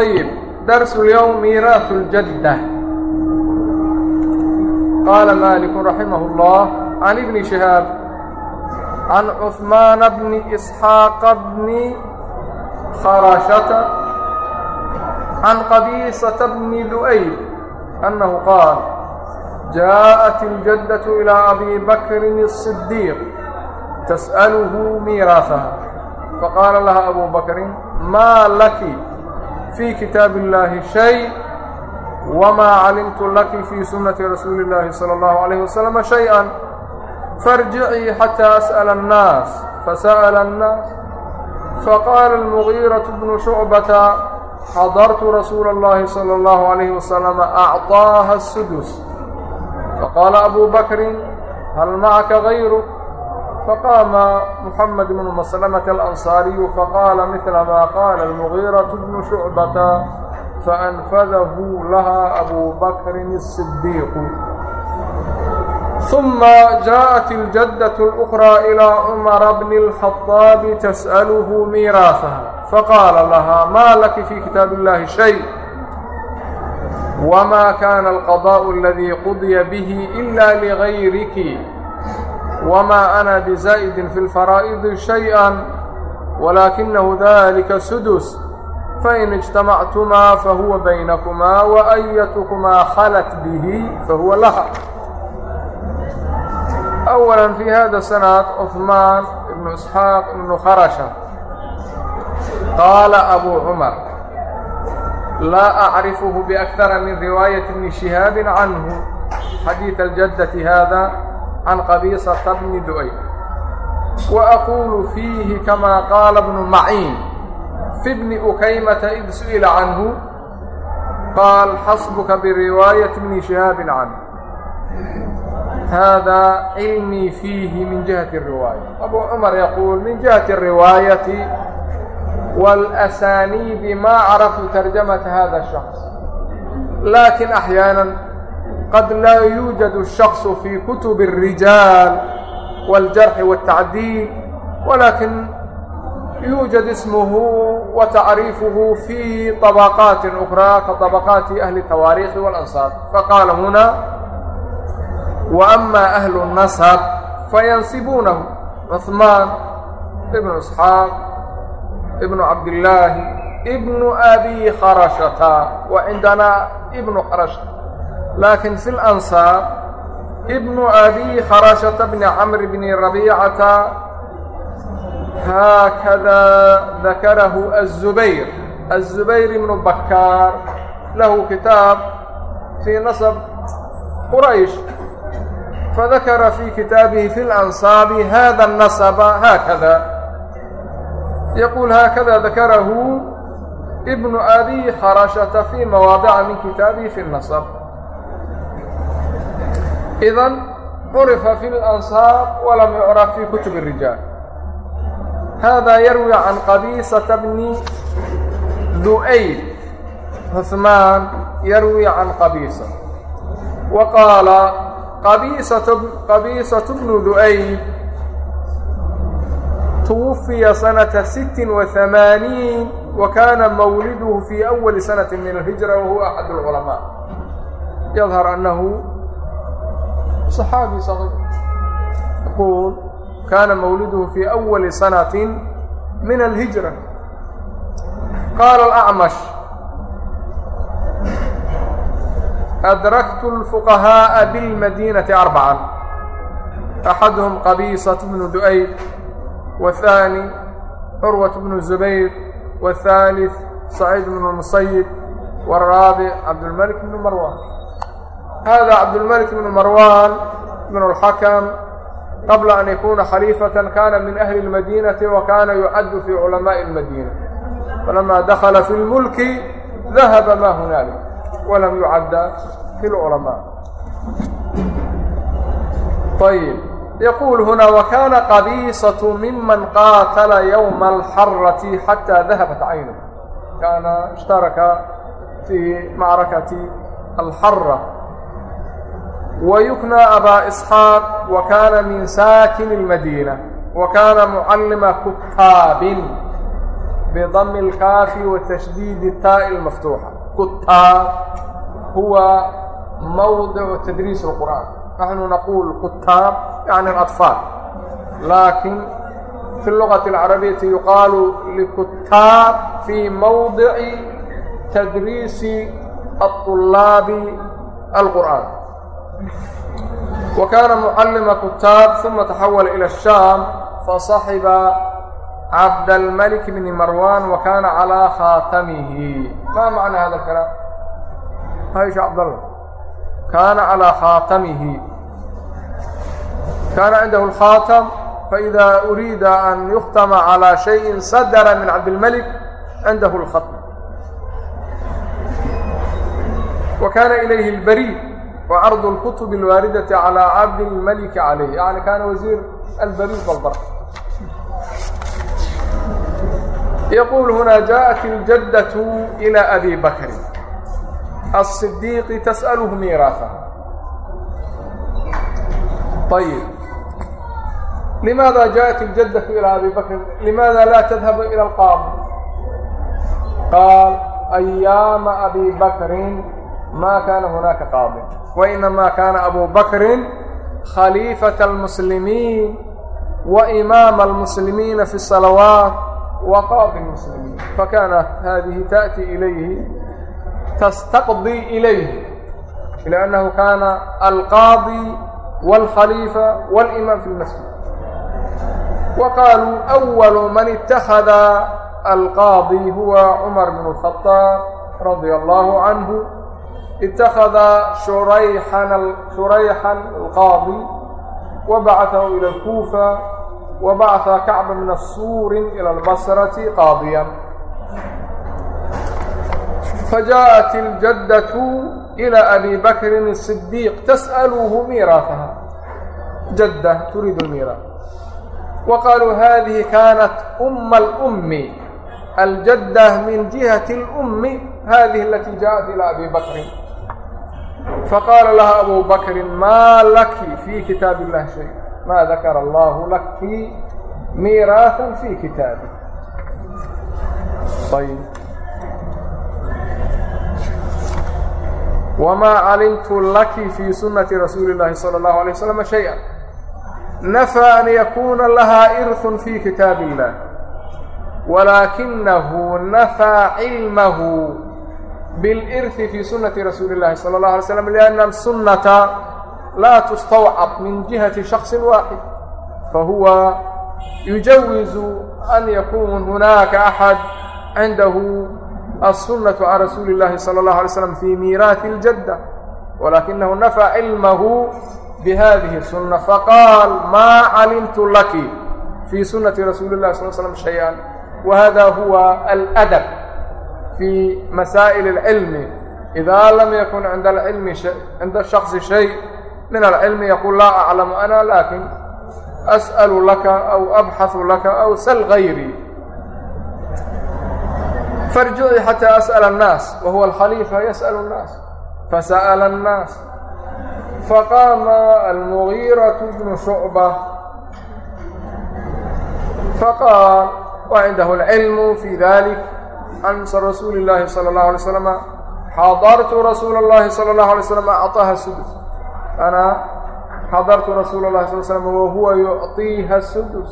ayib darsu lyowm miiraasu ljadda qaala maaliku raximah اllah can ibni shihaab can cusmaana bni isxaaqa bni kharashata can qabiisata bni du'ayb annahu qaal jaaءat iljaddatu ilىa abi bakrin الصidiiq tasأaluhu miiraasaha faqaala laha abu bakrin maa laki fii kitaabi اllaahi shay wmaa calimtu laki fii sunnati rasuuli اllaahi salى اllahu عalayh wasalama shay-an farjicii xataa as'ala annaas fasa'ala annaas faqaala almugiiraةu bnu shucbata xadartu rasuula اllahi salى اllahu عalayh wasalama acطaaha الsudus faqaala abu bakrin hal macaka gayruk faqaama muxamed bnu maslamata alansaariyu faqaala midla maa qaala almugiiraةu bnu shucbata faanfadahu laha abu bakrin الصidiiqu ثuma jaءat اljadaة اlأkrى إilى cumara bni الkhaطaabi tasأalhu miiraaثaha faqaala laha ma laki fii kitaabi اllahi shay wma kana alqadاء اladii qudya bih ila lgayriki وma أna bزaئdi fi الfaraa'idi شhayئa wlaakinahu dalika sudus fain اجtamactumaa fahuwa baynakumaa وأyatkumaa khalat bih fahuwa laha أwلا في hada sanad cثmaan ibn isxaaq ibnu kharasha qaala abu cmar laa acrifhu بأkثara min riwaayaة ibni شihaab canhu xadiiث اljadة hada can qabiisata bni du'ay wa aquulu fiihi kamaa qaala bnu maciin fi bni ukaymata id su'ila canhu qaal xasbuka biriwaayati bni shihaabin canhu hada cilmii fiihi min jihati الriwaaya abuu cumar yaquul min jihati الriwaayati wاlأsaaniidi maa caraftu tarjamata hada الشhaخص laakin axyaanan qad laa yuujad الshakصu fii kutub الrijaal wاljarxi wالtacdiil walakin yuujad ismuhu wa tacriifuhu fi طabaqaati أkhraa kaطabaqaati ahli الtawaariikhi wاlansaab faqaala huna waama ahlu الnasab fayansibuunahu cuثmaan ibnu isxaaq ibnu cabdillaahi ibnu abi kharashata wa cindanaa ibnu kharashata laakiin fi lansaar ibnu abi kharashata bni camr bni rabiicata haakada dakarahu aلzubayr aلzubayr ibnu bakaar lahu kitaab fii nasb quraysh fadakara fi kitaabihi fi اlansaabi hada اnasba haakada yaquul haakada dakarahu ibnu abi kharashata fi mawaadica min kitaabihi fi اnasb idan curifa fi lansaab walam yucraf fi kutub rijaal hada yarwi can qabiisata bni du'ayl cuثmaan yarwi can qabiisa wa qaala qabiisatu bnu du'ayl توفي سنة ست وثمانين وكان مولده في أول سنة من الهجرة وهو أحد العلماء. يظهر أنه صحابي صغير يقول كان مولده في أول سنة من الهجرة قال الأعمش أدركت الفقهاء بالمدينة أربعا أحدهم قبيصة بن دؤيب والثاني عروة بن الزبير والثالث سعيد بن المصيب والرابع عبد الملك بن hada cabdulmalik bnu marwan bn اlxakam qabla an yakuna khaliifata kana min ahli اlmadinati wa kana yucaddu fi culamaءi اlmadina falama dakala fi اlmulki dahaba ma hunalik walam yucadda fi اlculama ayb yquul huna wakana qabiisaة miman qaatala ywma اlxarati xatى dahabat caynu kana ishtaraka fi macrakati alxara ويكنى أبا إسحاق وكان من ساكن المدينة وكان معلم كتاب بضم الكاف وتشديد التاء المفتوحة كتاب هو موضع تدريس القرآن نحن نقول كتاب يعني الأطفال لكن في اللغة العربية يقال لكتاب في موضع تدريس الطلاب القرآن wa kaana mucalima kutaab ثuma taxawala ilى الsham faصaxiba cabdالmلك بn marwan wa kana calىa khaatamihi ma macna hada الkalaam haysha cabdالlah kana calىa khaatamihi kana cindahu الkhaatam faإida أuriida an yuktama calى شhayءi sadra min cabdالmلك cindahu الkhatm wa kana ilayhi الbrid وعرض الكتب الواردة على عبد الملك عليه يعني كان وزير البريد والبر يقول هنا جاءت الجدة إلى أبي بكر الصديق تسأله ميراثه طيب لماذا جاءت الجدة إلى أبي بكر لماذا لا تذهب إلى القاضي قال أيام أبي بكر ما كان هناك قاضي وإنما كان أبو بكر خليفة المسلمين وإمام المسلمين في الصلوات وقاضي المسلمين فكانت هذه تأتي إليه تستقضي إليه إلى أنه كان القاضي والخليفة والإمام في المسجد وقالوا أول من اتخذ القاضي هو عمر بن الخطاب رضي الله عنه اتخذ شريحا شريحا القاضي وبعثه إلى الكوفة وبعث كعب بن الصور إلى البصرة قاضيا فجاءت الجدة إلى أبي بكر الصديق تسأله ميراثها جدة تريد الميراث وقالوا هذه كانت أم الأم الجدة من جهة الأم هذه التي جاءت إلى أبي بكر فقال لها أبو بكر ما لك في كتاب الله شيء ما ذكر الله لك ميراثا في كتابه طيب وما علمت لك في سنة رسول الله صلى الله عليه وسلم شيئا نفى أن يكون لها إرث في كتاب الله ولكنه نفى علمه بالإرث في سنة رسول الله صلى الله عليه وسلم لأن السنة لا تستوعب من جهة شخص واحد فهو يجوز أن يكون هناك أحد عنده السنة عن رسول الله صلى الله عليه وسلم في ميراث الجدة ولكنه نفى علمه بهذه السنة فقال ما علمت لك في سنة رسول الله صلى الله عليه وسلم شيئا وهذا هو الأدب في مسائل العلم إذا لم يكن عند العلم شيء عند الشخص شيء من العلم يقول لا أعلم أنا لكن أسأل لك أو أبحث لك أو سل غيري فارجعي حتى أسأل الناس وهو الخليفة يسأل الناس فسأل الناس فقام المغيرة بن شعبة فقال وعنده العلم في ذلك ansa rasuuli illaahi sala allahu alay slam xadartu rasuula اllahi sala allahu alay slam aطaha sudus anaa xadartu rasuula اllahi sal slm wahuwa yucطiiha sudus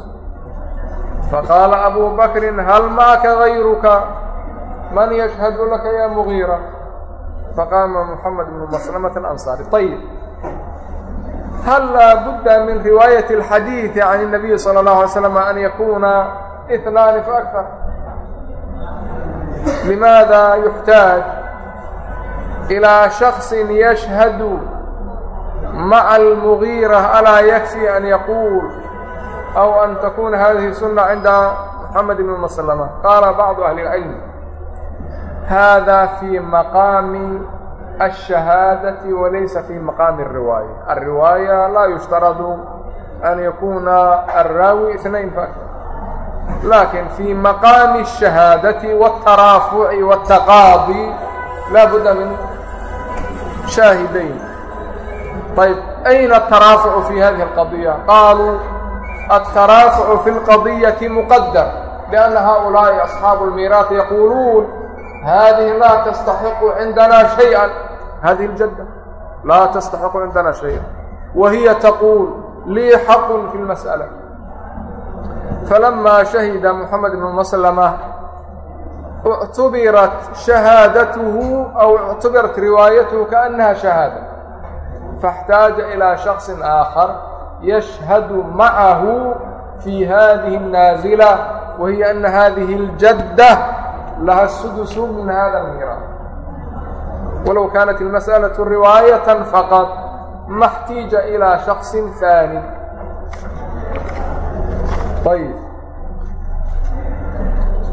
faqaala abu bakrin hal maaka gayruka man yashhadu laka ya mugiira faqaama muxamed bnu maslamata alansaari ayib hal laa budda min riwaayati اlxadiidi can اnabiyi salى اllahu alay slam an yakuuna itnaani faakar لماذا يحتاج إلى شخص يشهد مع المغيرة ألا يكفي أن يقول أو أن تكون هذه سنة عند محمد بن مسلمة قال بعض أهل العلم هذا في مقام الشهادة وليس في مقام الرواية الرواية لا يشترض أن يكون الراوي اثنين فأكثر laakiin fii maqaami الشhahaadati wالtaraafuci wالtaqaadi laa budda min shaahidayn ayb ayna ataraafucu fi hadihi اlqaضiya qaaluu aلtaraafucu fi اlqaضiyaةi muqadar لأnna haؤulaaءi أصxaabu الmiiraaث yaquuluun hadihi laa tastaxiqu cindana شhayئa hadihi اljadda laa tastaxiqu cindana شhayئa wa hiya taquul lii xaqu fi اlmasألة falamaa shahida moxamed ibnu maslama اctubirat shahaadatuhu aw اctubirat riwaayatuhu kaأnaha shahaada faاxtaaja ilىa shakhصi aakhar yashhadu macahu fii hadihi الnaazila wahiya ana hadihi اljadda laha sudusu min hada miiraaq walow kaanat اlmasأlaةu riwaayata faqad ma اxtiija ilىa shakhصi ثaani ayb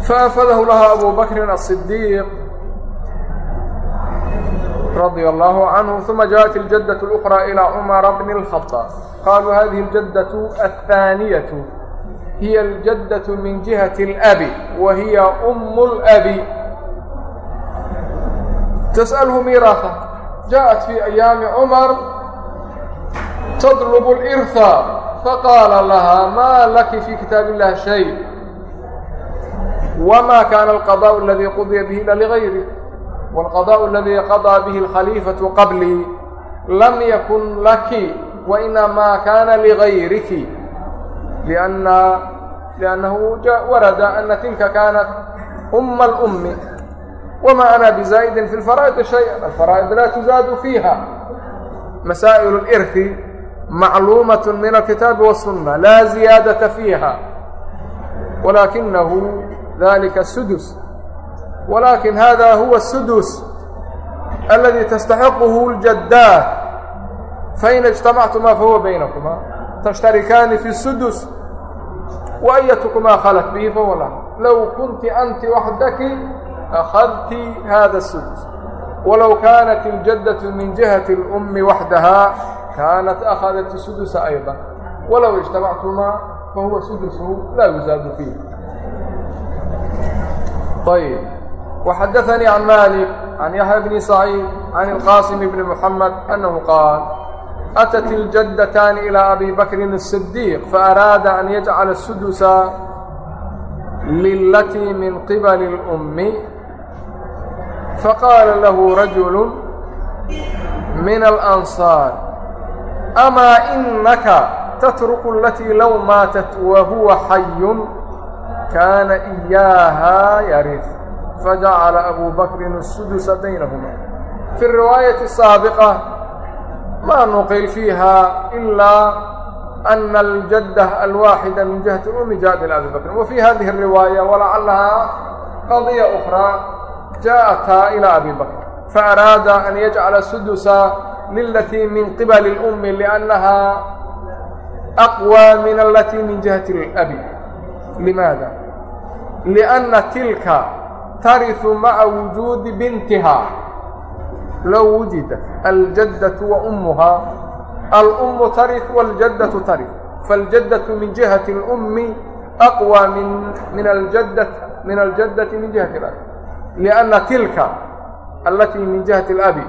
faafadahu lahaa abu bakrin الصidiiq radia allahu canhu uma jaءat اljadة اlأkhرى ilى cumara bni الkhaطاab qaaluu hadihi اljadة aلثaaniyaة hiy اljadة min jihaة اlأbi wa hiya أm اlأbi tasأlhu miiraaثa jaءat fii ayaami cumar tadlb اlإrثa faqaala lahaa maa laki fii kitaab illahi shay wma kana alqadaءu aladii qudiya bihi ila ligayri wاlqadaءu aladii qadaa bihi اlkhaliifatu qablii lam yakun laki wainamaa kana ligayriki liannahu warada ana tilka kaanat uma اlummi wma ana bizaa'idin fi اlfaraa'idi shayئa alfaraa'id la tuzaadu fiiha masaa'ilu اlirhi macluumaة min الkitaabi والsuنة laa ziyaadaةa fiiha walaakinahu dalika الsudus walakin hada huwa الsudus aladi tastaxiquhu اljadaad fain اجtamactumaa fahuwa baynakumaa tashtarikaani fi الsudus waayatkumaa khalat bihi fahuwa laha low kunti anti waxdaki akhadti hada الsudus walow kaanat اljadaة min jihaة اlأmi waxdaha kaanat akhadat sudusa ayضa walow ijtamactumaa fahuwa sudusu laa yusaadu fiih ayb waxadaanii can malik can yaxya bni saciid can اlqaasim bni muxamed annahu qaal atat iljaddatani ilىa abi bakrin الsidiiq faaraada an yajcala sudusa lilatii min qibali اlummi faqaala lahu rajulu min alansaar amaa inaka tatruku alatii low maatat wa huwa xayun kaana iyaahaa yariid fajacala abu bakrin الsudusa baynahuma fi الriwaayaةi الsaabiqa ma nuqil fiiha ilaa أن الجدة الواحدة من جهة الأم جاء بالأبي بكر. وفي هذه الرواية ولعلها قضية أخرى جاءتا إلى أبي بكر فأراد أن يجعل السدس lilati min qibali اlأmi liأnnaha aqwى min alati min jihati اlabi limaada? Liأnna tilka tariثu maca wujuudi bintiha. Low wujida aljaddaةu waumuha alأmu tarif wاljaddaةu tarif faاljaddaةu min jihati اlأmi aqwى min min aljadda min aljaddati min jihati اlabi liأnna tilka alati min jihati اlabi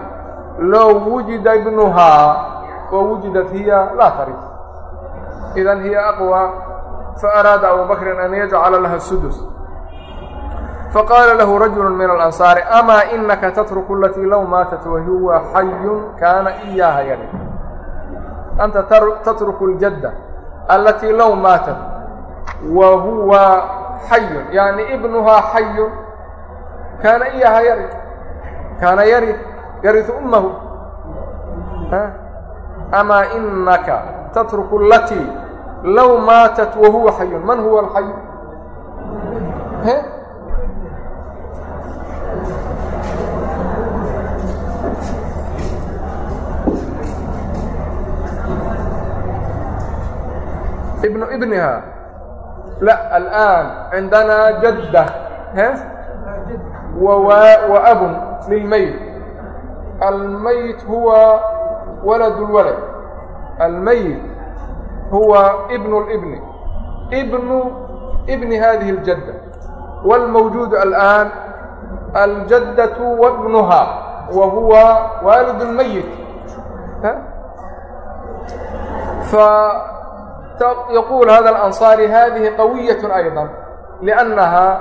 لو وجد ابنها ووجدت هي لا ترث إذا هي أقوى فأراد أبو بكر أن يجعل لها السدس فقال له رجل من الأنصار أما إنك تترك التي لو ماتت وهو حي كان إياها يرث أنت تترك الجدة التي لو ماتت وهو حي يعني ابنها حي كان إياها يرث كان يرث يرث أمه ها أما إنك تترك التي لو ماتت وهو حي من هو الحي ها ابن ابنها لا الآن عندنا جدة ها وأب للميت almayt huwa walad اlwalad almayit huwa bn اlbni bnu bni hadihi اljadda wاlmawjuud alآan aljaddaة wabnuha wahuwa waalid اlmayit فيقول هذا الأنصاري هذه قوية أيضا لأنها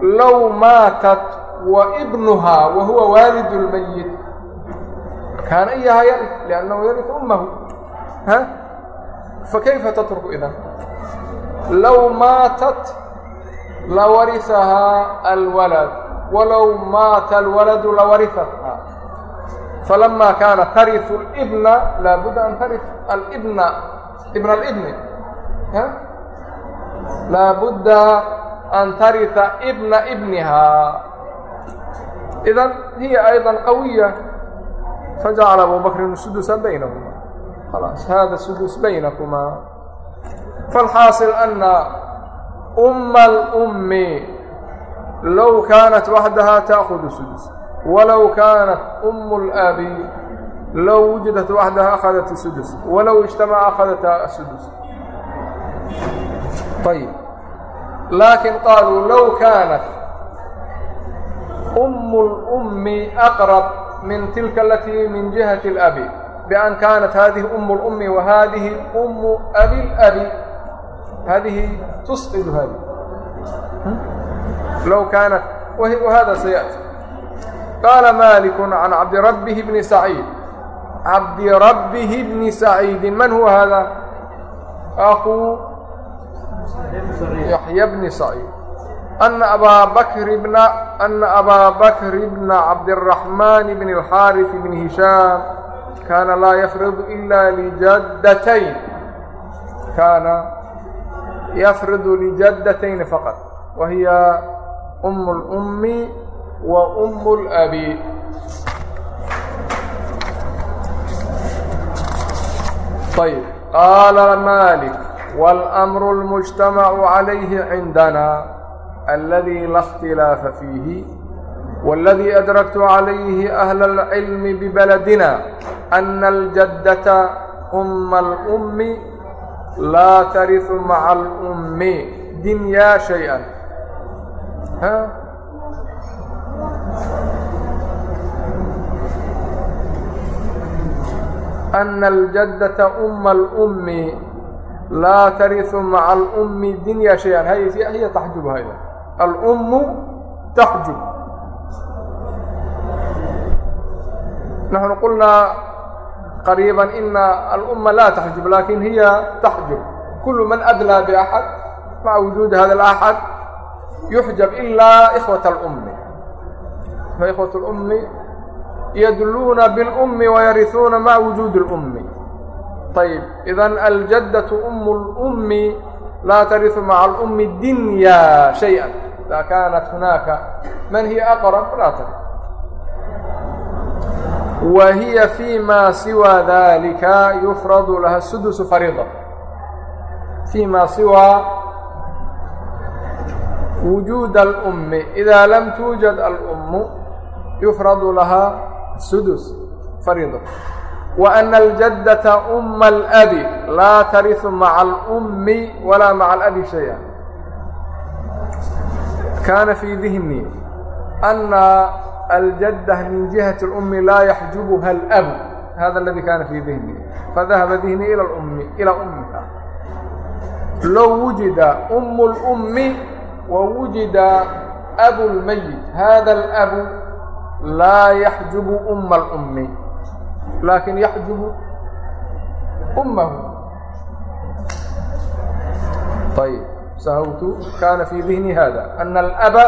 لو ماتت وابنها وهو والد الميت kaana iyahaa yarif liannahu yarif ummahu ha fakayfa tatruku idan low maatat lawarisahaa alwalad walow maata alwaladu lawarihathaa falama kaana tariu اlbna laabudda an tari alibna ibna alibni laabudda an tariثa ibna ibnihaa idan hiya ayضا qawiya fajacala abubakrin sudusa baynahuma khalaas hada sudus baynakumaa falxaasil ana umma alummi low kaanat waxdahaa taakudu sudus walow kaanat ummu اlaabi low wujidat waxdaha akhadat sudus walow ijtamaca akhadata sudus ayb laakin qaaluu low kaanat umu اlummi aqrab min tilka alatii min jihati اlabi bian kaanat hadihi um اlumi wa hadihi umu abi اlabi hadihi tusqid hadi low kaanat wahada sayaأti qaala malik can cabdirabihi bni saciid cabdirabihi bni saciidi man huwa hada akuu yaxya bni saciid ana abaa bakri bna ana abaa bakri bna cabdiraxmaan bn اlxaaris bn hishaam kaana laa yafridu ila lijaddatayn kaana yafridu lijaddatayn faqad wa hiya um اlأmi wa um اlabi ayb qaala maalik wاlأmru اlmujtamacu calayhi cindana الذي لا اkhtilaafa فيihi واldي أdركت عlيه أهل العلم ببلدنا أن الجدة أم الأm lاa ترث مع الأm diنyا شhيئا أن الجدة أم الأm lاa ترث مع الأm diنyا شhيئا hy تxjب alummu taxjub naxnu qulnaa qariiba ina alumma laa taxjub laakiin hiya taxjub kulu man adlaa biaxad maca wujuudi hada اlaxad yuxjab ilaa ikhwat اlummi ikhwat اlummi yadluuna biاlummi wayarihuuna maca wujuudi اlummi طيب إذن الجدة أم الأم laa tariu maca alummi dinya shaya idaa kaanat hunaaka man hiya aqrab laa tar wa hiya fi ma siwa dalika yufradu laha sudusu fariida fi ma siwa wujuud alummi idaa lam tuujad alummu yufradu laha sudus fariida وأna الjaddata uma الأbi laa tariثu maca الأmi walaa maca الأbi شhayئa kaana fii dihni أna الjadة min جihaةi الأmi laa yaxjubha الأb hada اladي kana fii dihni fadahaba dihni ilى اmi ilى umiha low wujida أm الأmi wwujida أbu الmayit hada الأbu laa yaxjubu uma اlأmi laakin yaxjubu ummahu ayb sahawtu kana fii dihni hada ana alaba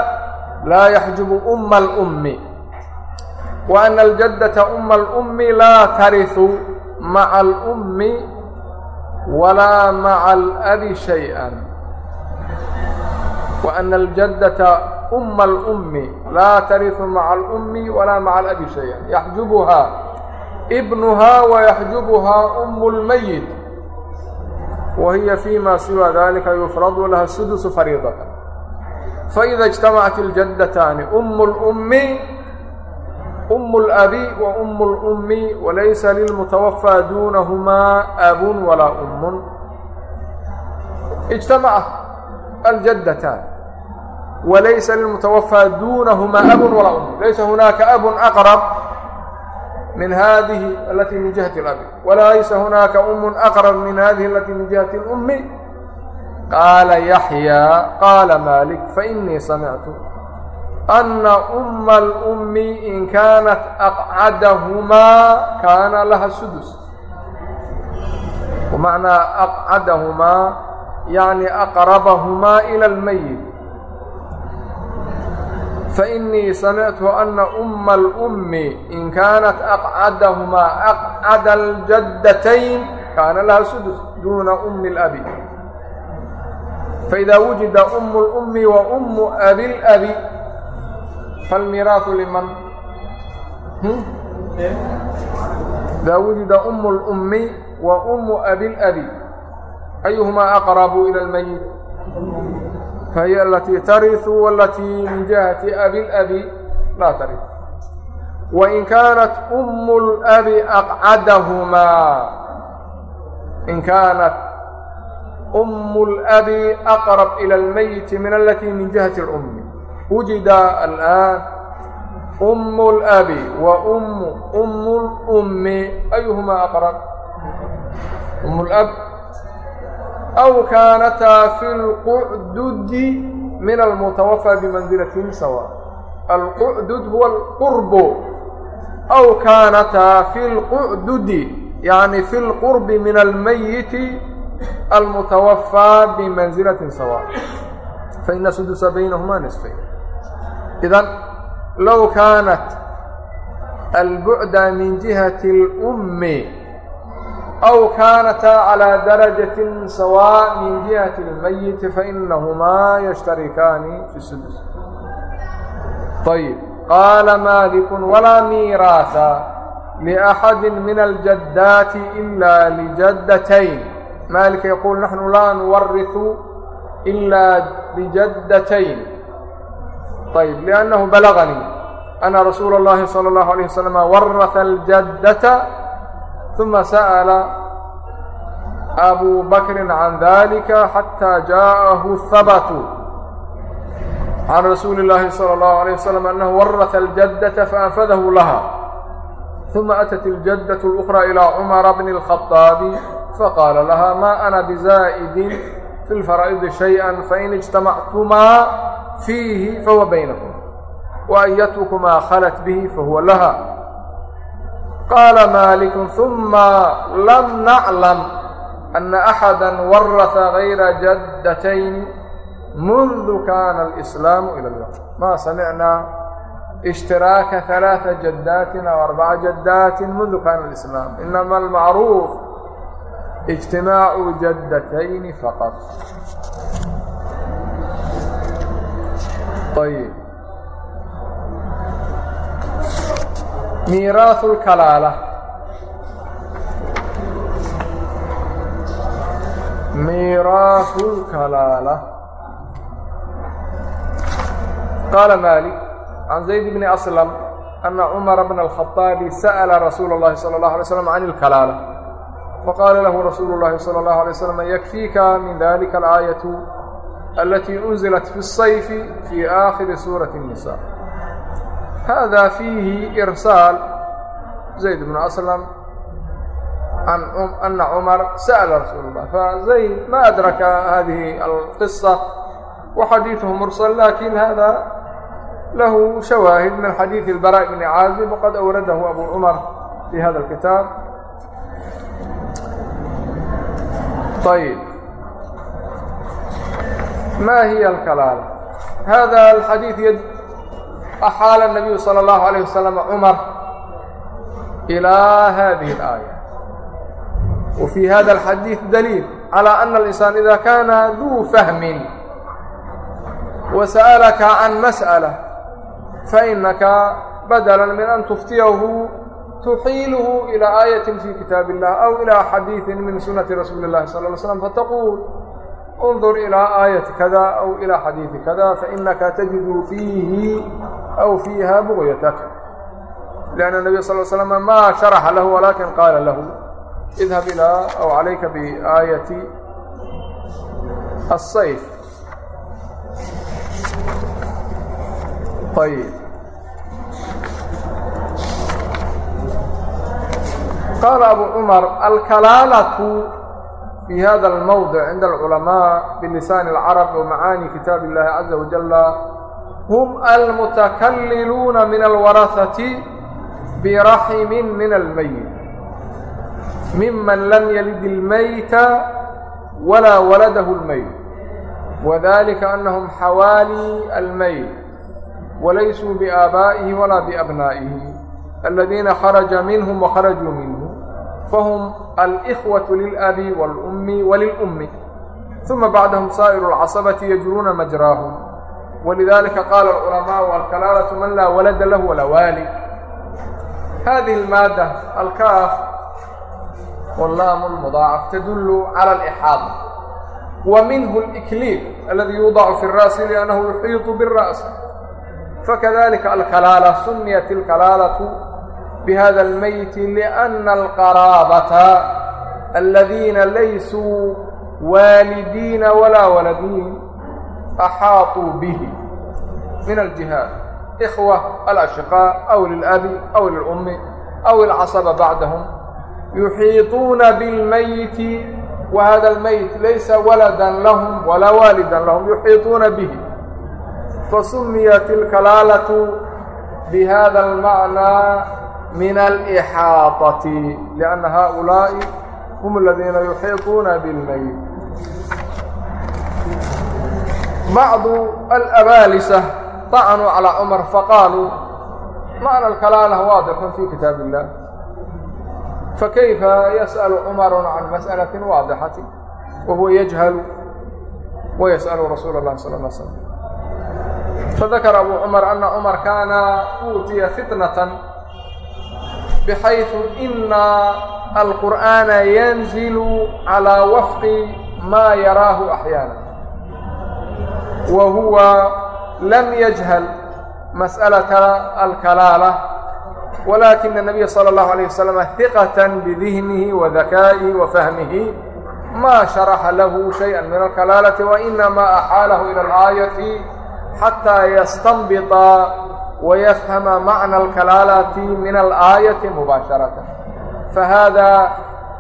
laa yaxjubu uma اlأmi wa ana aljaddata uma اlأmi laa tariثu maca اlأmi walaa maca اlأbi shayئa wa ana aljaddata uma اlأmi laa tariثu maca اlأmi walaa maca اlأbi shayئa yaxjubuhaa ibnuhaa wayaxjubuhaa um اlmayit wa hiya fيma siwى dalika yufradu laha الsudusu fariidaة faإida اجtamacat الjaddataani um اlأmi um اlأbi wa um اlأmi walaysa lilmutawafى duunahumaa abun walaa umun اجtamacat aljaddatan walaysa lilmutawafى duunahumaa abun walaa umun laysa hunaaka abun aqrab min hadihi alatii min jihati اlabi walaysa hunaaka umun aqrab min hadihi alatii min jihati اlأmi qaala yaxyaa qaala maalik fainii samictu ana umma alummi in kaanat aqcadahumaa kaana laha sudus wamacnaa aqcadahumaa yani aqrabahumaa ila almayit فإنii samictu أنa أma الأmi in kaanat أqcadahumaa أqcada الjadatayn kaana laha sudus duuna أmi الأbi faإida wujida أm الأmi وأm أbi الأbi فالmiraaثu lman إida wujida أm الأmi وأm أbi الأbi أyهmaa أqرbu إlى الmayit fahiy alatii tariثu walatii min jihati abi اlabi laa tariث wain kaanat umu اlabi aqcadahumaa in kaanat umu اlabi aqrab ilى اlmayiti min alatii min jihati اlأmi wujida alآan umu اlabi wa umu umu اlأmi ayuhumaa aqrab umu اlab aw kaanataa fi lqucdudi min almutawafaa bimanzilatihim sawa alqucdud huwa alqurbu aw kaanataa fi lqucdudi yani fi lqurbi min almayiti almutawafaa bimanzilatin sawa faina sudusa baynahumaa nisfay idan low kaanat albucda min jihati اlummi أو كانتا على درجة سواء من جهة الميت فإنهما يشتركان في السدس طيب قال مالك ولا ميراث لأحد من الجدات إلا لجدتين مالك يقول نحن لا نورث إلا لجدتين طيب لأنه بلغني أن رسول الله صلى الله عليه وسلم ورث الجدة ثuma sa'la abu bakri can dalika xatى jaaءahu habtu can rasuuli اllahi salى اllahu عalيه waslm annahu waraثa aljaddata faanfadahu laha ثuma atat اljaddة الأخرى ilى cumara bni الخaطaabi faqaala laha ma ana bizaa'idin fi اlfaraa'idi shayئa fain اجtamactumaa fiihi fahuwa baynakum وأyatkumaa khalat bihi fahuwa laha qaala maaliku ثuma lam naclam أna أxada waraثa غayra jaddatayn mundu kaana الإslaamu ilى اlyوم ma samicnaa اشhtiraaka ثaلaaثa jadaatin aw arbaca jadaatin mundu kaana الإslaam inama almacruuf اجtimaacu jaddatayni faqط ayb miiraaث اlkalaala miiraaثu اlkalaala qaala maalik can zayd bni aslam ana cumara bna alkhaطaabi sa'la rasuula اllahi salى اllahu alay slam can اlkalaala faqaala lahu rasuulu اllahi salى اllahu alay slam yakfiika min dalika alaayaةu alatii unzilat fi الصayfi fi aakhiri suurati الnisa hada fiihi irsaal zayd bnu aslam ana cumar sa'la rasuul اlah fazayd ma adraka hadihi alqisa waxadiiثuhu mursal laakiin hada lahu shawaahid min xadiiث اlbara bni caazib waqad awradahu abu cumar fi hada اlkitaab ayb ma hiya alkalaala hada xadiiث axaala الnabiyu salى اllahu عalيه waslm cumar ilىa hadihi اlآayة wfي hada اlxadiiث daliil calى ana الإnsaan ida kana duu fahmin وسألka عن مسألة فإنka بدلا من أن تفتيه تحيله إلى آية في كتاب الله أو إلى حديث من سنة رسول الله صلى الله عليه وسلم فتقول انظر إلى آية كذا أو إلى حديث كذا فإنك تجد فيه أو فيها بغيتك لأن النبي صلى الله عليه وسلم ما شرح له ولكن قال له اذهب إلى أو عليك بآية الصيف طيب قال أبو عمر الكلالة في هذا الموضع عند العلماء باللسان العرب ومعاني kتاaب اللhi عزa وجل هم المتكللون من الورثة برحم من الميت ممن لم يلد الميت ولا ولده الميت وذلك أنهم حوالي الميت وليسوا بآبائه ولا بأبنائه الذين خرج منهم وخرجوا منه fahum alkhwaةu lilabi wاlأmi walilأmi ثuma bacdahum saa'iru اlcasabati yajruuna majraahum walidalika qaala اlculamaءu alkalaalaة man laa walada lahu walaa waali hadihi اlmaadda alkaaf wallaamu اlmudaacaf tadulu cala اlxaada wa minhu اlkliil aladi yuudacu fi اra'si liannahu yuxiiطu biالra'si fakadalika alkalaala summiyat اlkalaalatu bhada اlmeyti lأna alqaraabata aladiina laysuu waalidiina walaa waladiin axaaطuu bihi min aljihaad ikhwa alashiqaa aw lilabi aw lilummi aw ilcasaba bacdahum yuxiiطuuna biاlmeyti whada اlmeyt laysa walada lahum walaa waalida lahum yuxiiطuuna bihi fasumiyat اlkalaalatu bihada اlmacnaa من الإحاطة لأن هؤلاء هم الذين يحيطون بالميت بعض الأبالسة طعنوا على عمر فقالوا معنى الكلالة واضح في كتاب الله فكيف يسأل عمر عن مسألة واضحة وهو يجهل ويسأل رسول الله صلى الله عليه وسلم فذكر أبو عمر أن عمر كان أوتي فتنة بحيث إن القرآن ينزل على وفق ما يراه أحيانا وهو لم يجهل مسألة الكلالة ولكن النبي صلى الله عليه وسلم ثقة بذهنه وذكائه وفهمه ما شرح له شيئا من الكلالة وإنما أحاله إلى الآية حتى يستنبط ويفهم معنى الكلالة من الآية مباشرة فهذا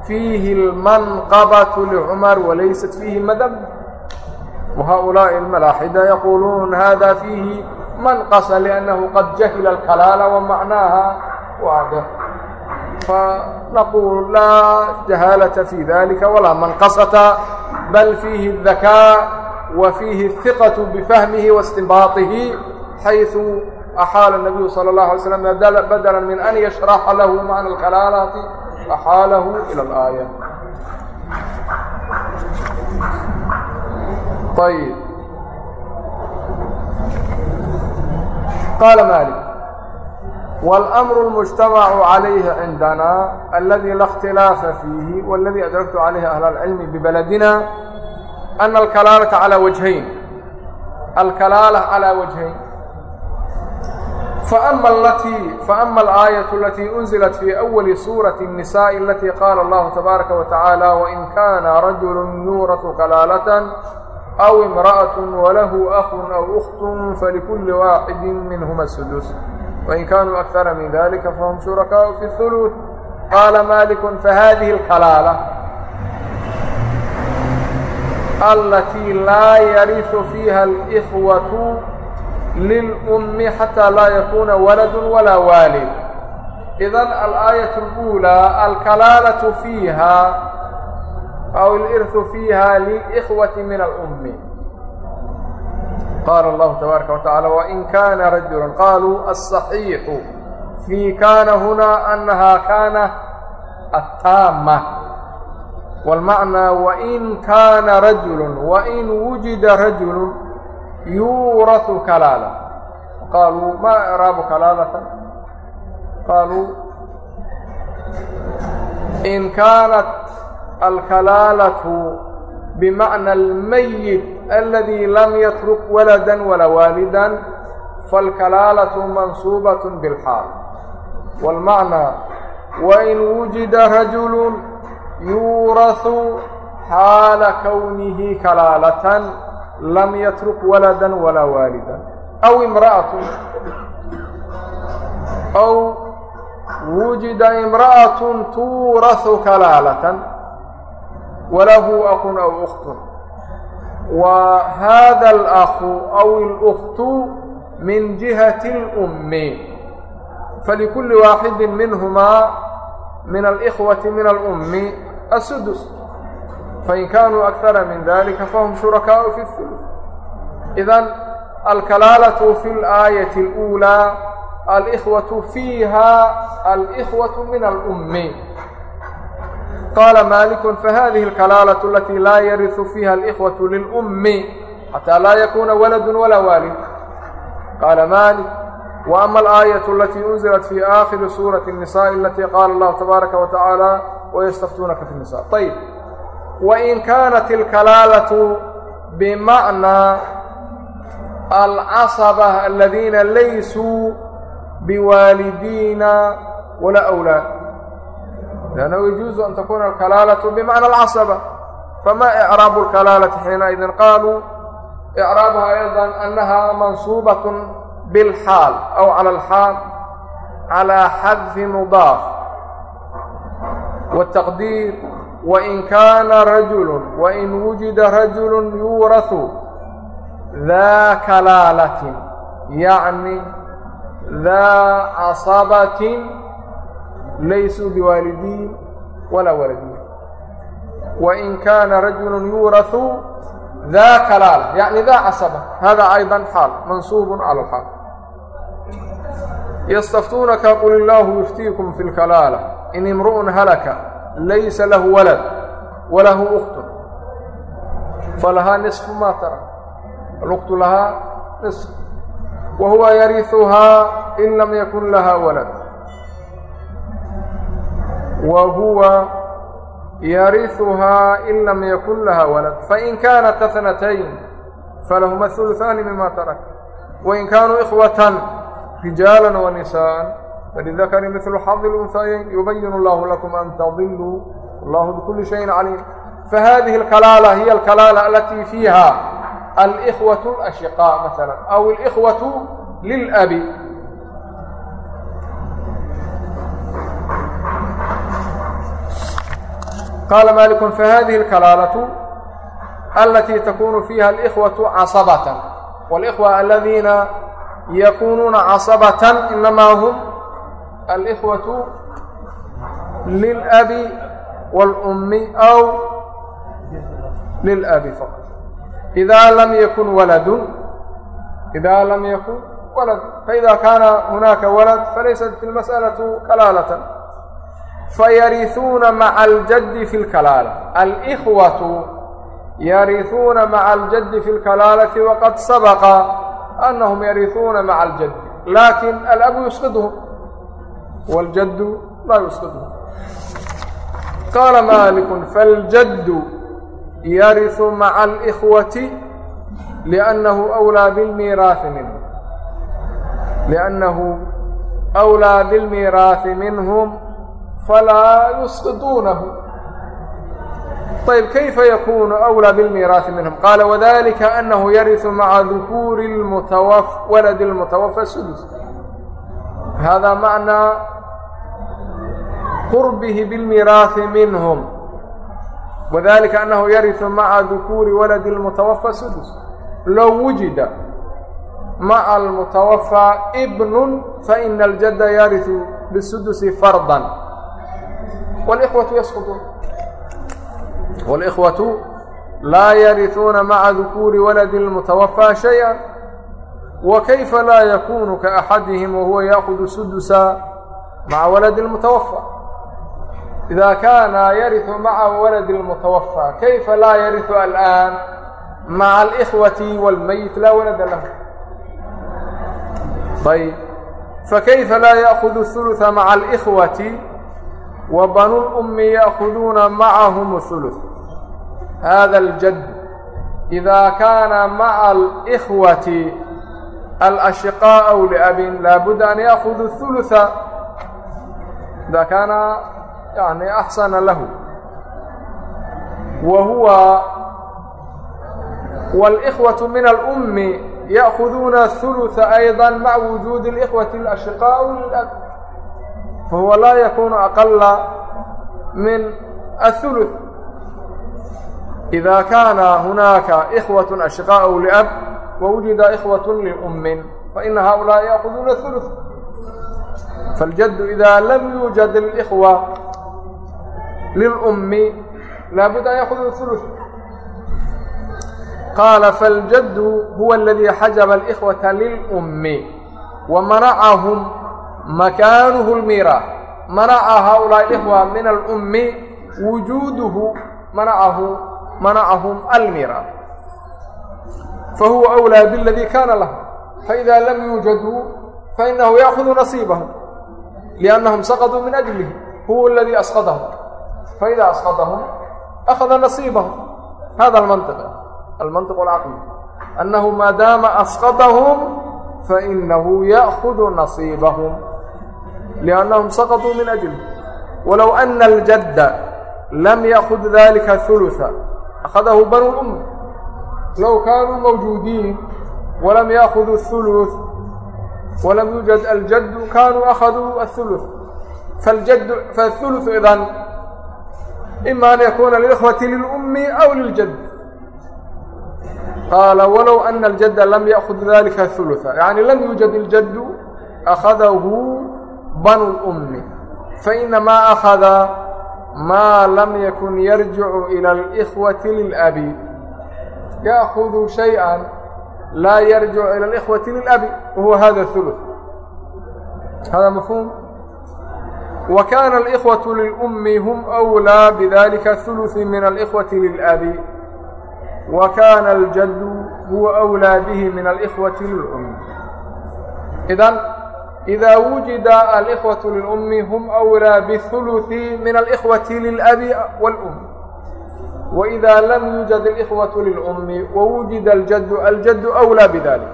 فيه المنقبة لعمر وليست فيه مذب وهؤلاء الملاحدة يقولون هذا فيه منقص لأنه قد جهل الكلالة ومعناها واضح فنقول لا جهالة في ذلك ولا منقصة بل فيه الذكاء وفيه الثقة بفهمه واستنباطه حيث axaala nabiyu sala allahu alay slam badala min an yashraxa lahu macna alkhalaalati axaalahu ila alaaya ayb qaala malik wاlأmr اlmujtamac عalayhi cindana aladi la اkhtilaafa fiihi wاladi adragtu calayhi ahl اlcilmi bibaladina ana alkalaalata calىa wajhayn alkalaala calىa wajhayn faama alaayatu alatii unzilat fii awali suurati الnisaءi alatii qaala allahu tabaaraka wa tacaala wain kaana rajulu yuurasu kalaalatan aw imra'aة walahu akun aw ukht falikuli waaxidi minhuma sudus wain kaanuu akara min dalika fahum shurakaau fi اhuluث qaala maliku fahadihi اlkalaala alatii laa yariu fiiha اlkhwaة lilummi xataa laa yakuuna waladun walaa waalid idan alaayat اluulaa alkalaalatu fiiha aw ilirhu fiiha lilkhwati min alummi qaala allahu tabaaraka wa tacala wain kana rajula qaaluu aلصaxiixu fii kana huna anaha kana attaama wاlmacnaa wain kana rajulu wain wujida rajulu yuurasu kalaala qaaluu maa iraabu kalaalata qaaluu in kaanat alkalaalatu bimacna almayit aladii lam yatruk walada walaa waalidan faalkalaalatu mansuubat biاlxaal wاlmacnaa wain wujida rajulu yuurasu xaala kownihi kalaalatan lam yatruk walada walaa waalida aw imra'atu aw wujida imra'atu tuurahu kalaalatan walahu aqun aw ukhtun. Wa hada اlأku aw اlأktu min jihati اlأmi falikuli waaxidi minhumaa min alإkhwati min alأmi asudus fain kaanuu akara min dalika fahum shurakaau fi الثuluث idan alkalaalaة fi اlآayaةi الأulىa alإkhwaة fiiha alإkhwaة min alأmmi qaala maliku fahadihi اlkalaalaة alatii laa yariثu fiiha alإkhwaة lilأmmi xatىa laa yakuna walad walaa waalid qaala malik وأma الآية التي أنزلت في آخر سورة النساء التي قال الله تبارك وتعالى ويستفتونك في wain kaanat alkalaalatu bimacnaa alcasaba aladiina laysuu biwaalidiina walaa wlaad lannahu yajuuzu an takuuna alkalaalatu bimacna alcasaba fama icraabu alkalaalati xiinaidin qaaluu icraabuha aydan annaha mansuubat bilxaal aw cala alxaal calaa xadfi mudaaf wataqdiir wain kaana rajulu wain wujida rajulu yuurahu daa kalaalatin yacni daa asabatin laysuu biwaalidiin walaa waladiin wain kaana rajulu yuurahu daa kalaala yacni daa casaba hada ayda xaal mansuubun cala alxaal yastaftuunaka qul illaahu yuftiikum fi lkalaala in imru'un halaka امرؤ هلك ليس له ولد وله أخت فلها نصف ما ترك الأخت لها نصف وهو يرثها إن لم يكن لها ولد وهو يرثها إن لم يكن لها ولد فإن كانت اثنتين فلهما الثلثان مما ترك وإن كانوا إخوة رجالا ونساء فللذكر مثل حظ الأنثيين يبين الله لكم أن تضلوا الله بكل شيء عليم فهذه الكلالة هي الكلالة التي فيها الإخوة الأشقاء مثلا أو الإخوة للأب قال مالك فهذه الكلالة التي تكون فيها الإخوة عصبة والإخوة الذين يكونون عصبة إنما هم الإخوة للأب والأم أو للأب فقط إذا لم يكن ولد إذا لم يكن ولد فإذا كان هناك ولد فليست في المسألة كلالة فيرثون مع الجد في الكلالة الإخوة يرثون مع الجد في الكلالة وقد سبق أنهم يرثون مع الجد لكن الأب wاljadu laa yusadu qaala maaliku faاljadu yariثu maca اlإkhwaةi لأnnahu أwlىa bاlmiiraaثi minhum لأnnahu أwlىa bاlmiiraaثi minhum falaa yusqiduunahu ayb kayfa yakunu أwlىa bاlmiiraaثi minhum qaala wadalika anahu yariثu maca dukuuri waladi المتوفى السدس. هذا معنى qurbihi bilmiraahi minhum. Wadalika annahu yarisu maca dukuuri waladi lmutawafa sudus low wujida maca almutawafaa ibnun faina aljadda yarisu bisudusi fardan. Walikhwatu yasqutuun walikhwatu laa yariثuuna maca dukuuri waladi lmutawafaa shaya wakayfa laa yakunu kaaxadihim wahuwa yaakudu sudusa maca waladi lmutawafaa إda kana yariثu maca waladi الmutawafى kayfa laa yariثu alآn maca اlإkhwaةi wاlmayit laa walada lah ayb fakayfa laa yأkhud الثuluثa maca اlإkhwaةi wa banu اlأmi yأkhuduuna macahum الثuluث hada اljad إida kaana maca اlإkhwaةi alأshiqaaءu liabin laabudda an yaأkhuduu الثuluثa ida kaana الثلث إذا كان يعني أحسن له وهو والإخوة من الأم يأخذون الثلث أيضا مع وجود الإخوة الأشقاء أو للأب فهو لا يكون أقل من الثلث إida kaana hunaaka إkhwaة أshqاء لأb wwujida إkhwaة لأmin faإna haؤulaaءi yأخuduuna الثuluث فالجد إida lam yuujad الإkhوة lilummi laabudda an yahuda ulu qaala faljaddu huwa aladii xajaba alikhwata lilummi wa manacahum makaanuhu lmiiraah manaca haaulaai ikhwa min alummi wujuuduhu manacahu manacahum almiiraah fahuwa أwlىa bاladii kaana lahu faإida lam yuujaduu fainahu yaakudu nasiibahum liأnnahum saqطuu min أjlih huwa اladii asqadahum faida asqadahum akhada nasiibahum hada almantiq almantiq alcaqli annahu maa daama asqadahum fainahu ya'kudu nasiibahum liannahum saqatuu min ajli walow ana aljadda lam ya'kud dalika huluثa akhadahu banu lumma low kaanuu mawjuudiin walam ya'khuduu huluث walam yujad aljaddu kaanuu akhaduu ahuluث faljaddu faahuluثu idan أن يكون للإخوة للأم أو للجد قال ولو أن الجد لم يأخذ ذلك الثلث يعني لم يوجد الجد أخذه بنو الأم فإن ما أخذ ما لم يكن يرجع إلى الإخوة للأب يأخذ شيئا لا يرجع إلى الإخوة للأب وهو هذا الثلث هذا مفهوم وkاn الإkوة للأmi hm أwlىa bdlika ثuluثi min الإkوة للأbi وakaana الjadu huwa أwlىa bih min الإkوة للأm إdan إida wujida الإkوة للأmi hm أwlىa bالثuluثi min الإkوة للأbi والأm وإida lam yuجad الإkوة للأmi وwujida الjad الjad أwlىa bdalik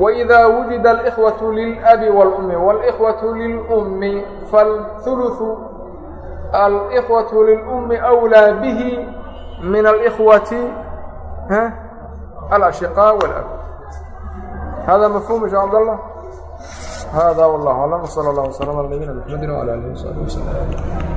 وإذا وجد الإخوة للأب والأم والإخوة للأم فالثلث الإخوة للأم أولى به من الإخوة الأشقاء والأb hada mفهوم شhee cبdالله hada والله أعلم صلى الله وسلم على نبيina محمد وعلى آله وصحبه وسلم